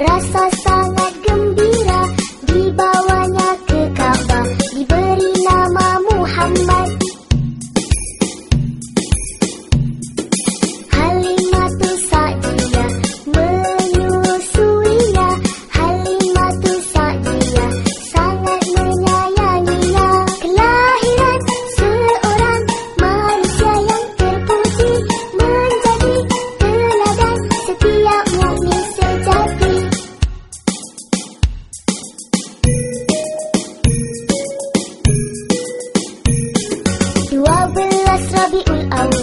corazón Rabiul Awal